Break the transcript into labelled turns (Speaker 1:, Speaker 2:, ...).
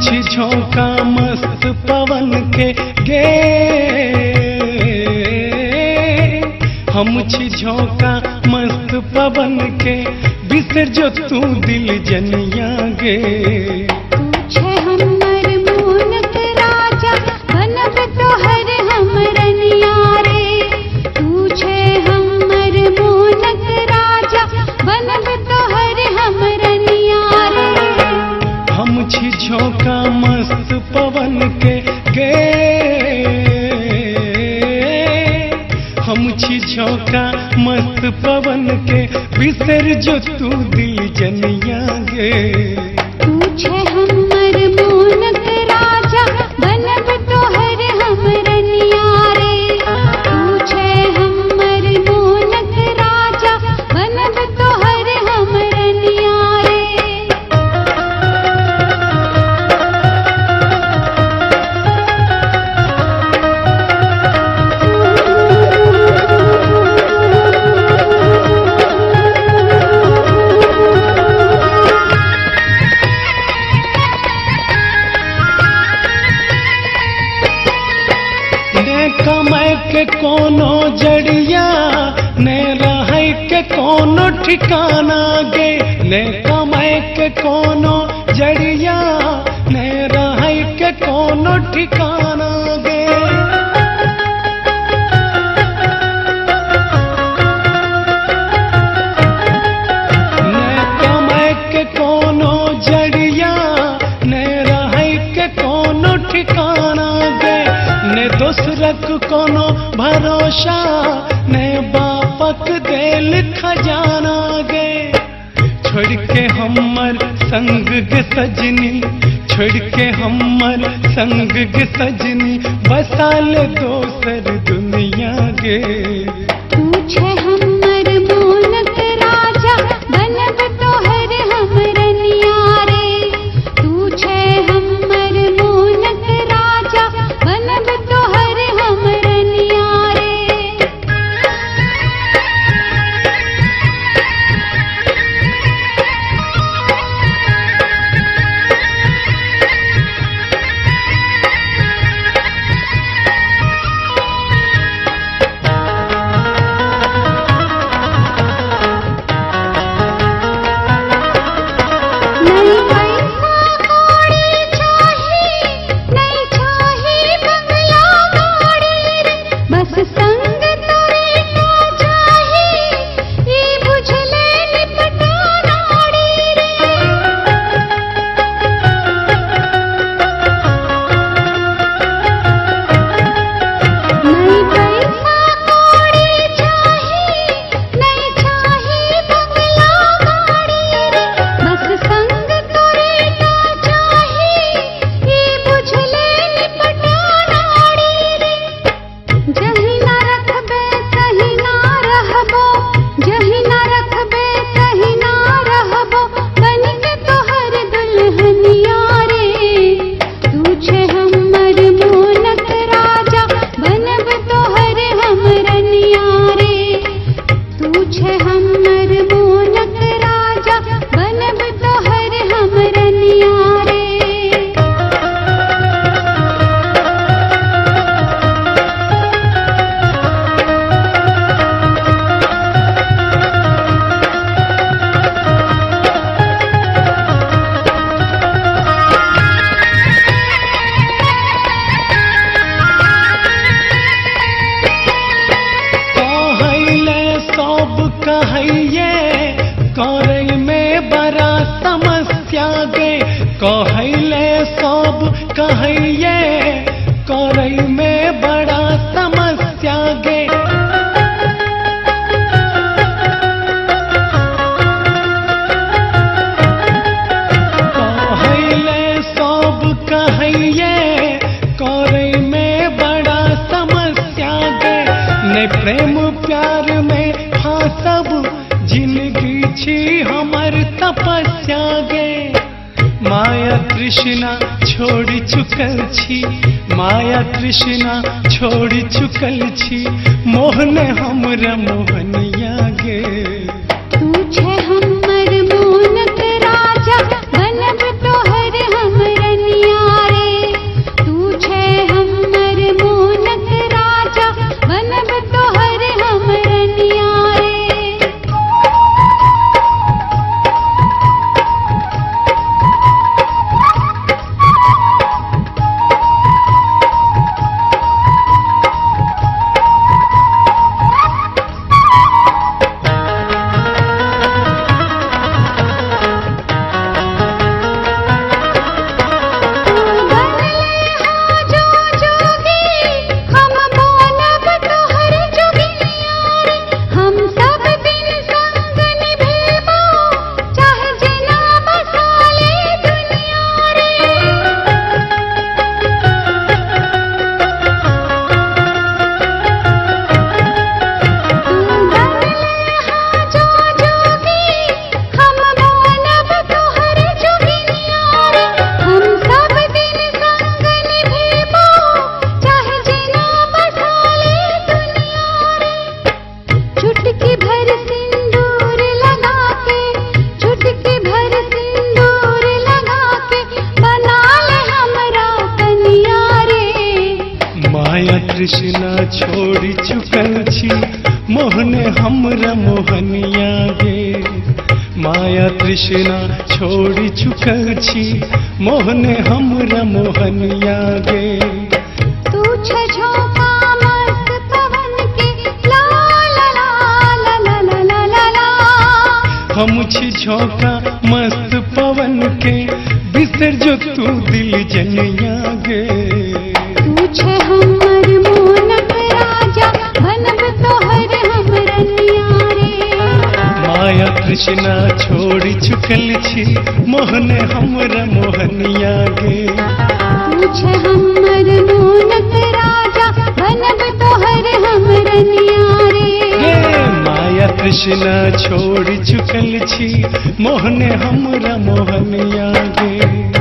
Speaker 1: झोंका मस्त पवन के गे हम झोंका मस्त पवन के बिसर जो तू दिल जनिया गे। हम छी झोंका मस्त पवन के बिसर जो तू दिल जनिया गे। ने कमाए के कोनो जड़िया, ने रहे के कोनो ठिकाना गे। ने कमाए के कोनो जड़िया, ने रहे के कोनो ठिकाना गे। ने कमाए के कोनो जड़िया, ने रहे के कोनो ठिकाना दोसरक कोनो भरोसा ने बापक दिल खजाना गे। छोड़ के हमर संग के सजनी छोड़ के हमर संग के सजनी बसाल दोसर दुनिया गे। करे में बड़ा समस्या दे कहले सब कहैये ज़िंदगी छी हमर तपस्या गे माया कृष्णा छोड़ चुकल छी, माया कृष्णा छोड़ चुकल छी। मोहन हमर मोहनिया।
Speaker 2: बिना छोड़ चुकल मोहन मोहने
Speaker 1: हमरा मोहनिया गे माया तृष्णा छोड़ चुकल मोहन मोहने हमरा मोहनिया गे
Speaker 2: तू पवन के
Speaker 1: हम झोंका मस्त पवन के बिसर जो तू दिल जनिया गे तृष्णा छोड़ी चुकल छी। मोहने हमरा मोहनिया गे।
Speaker 2: तू हमर मोनक राजा बनब तोहर हमरनिया
Speaker 1: हे माया कृष्णा छोड़ चुकल छी। मोहने हमरा मोहनिया गे।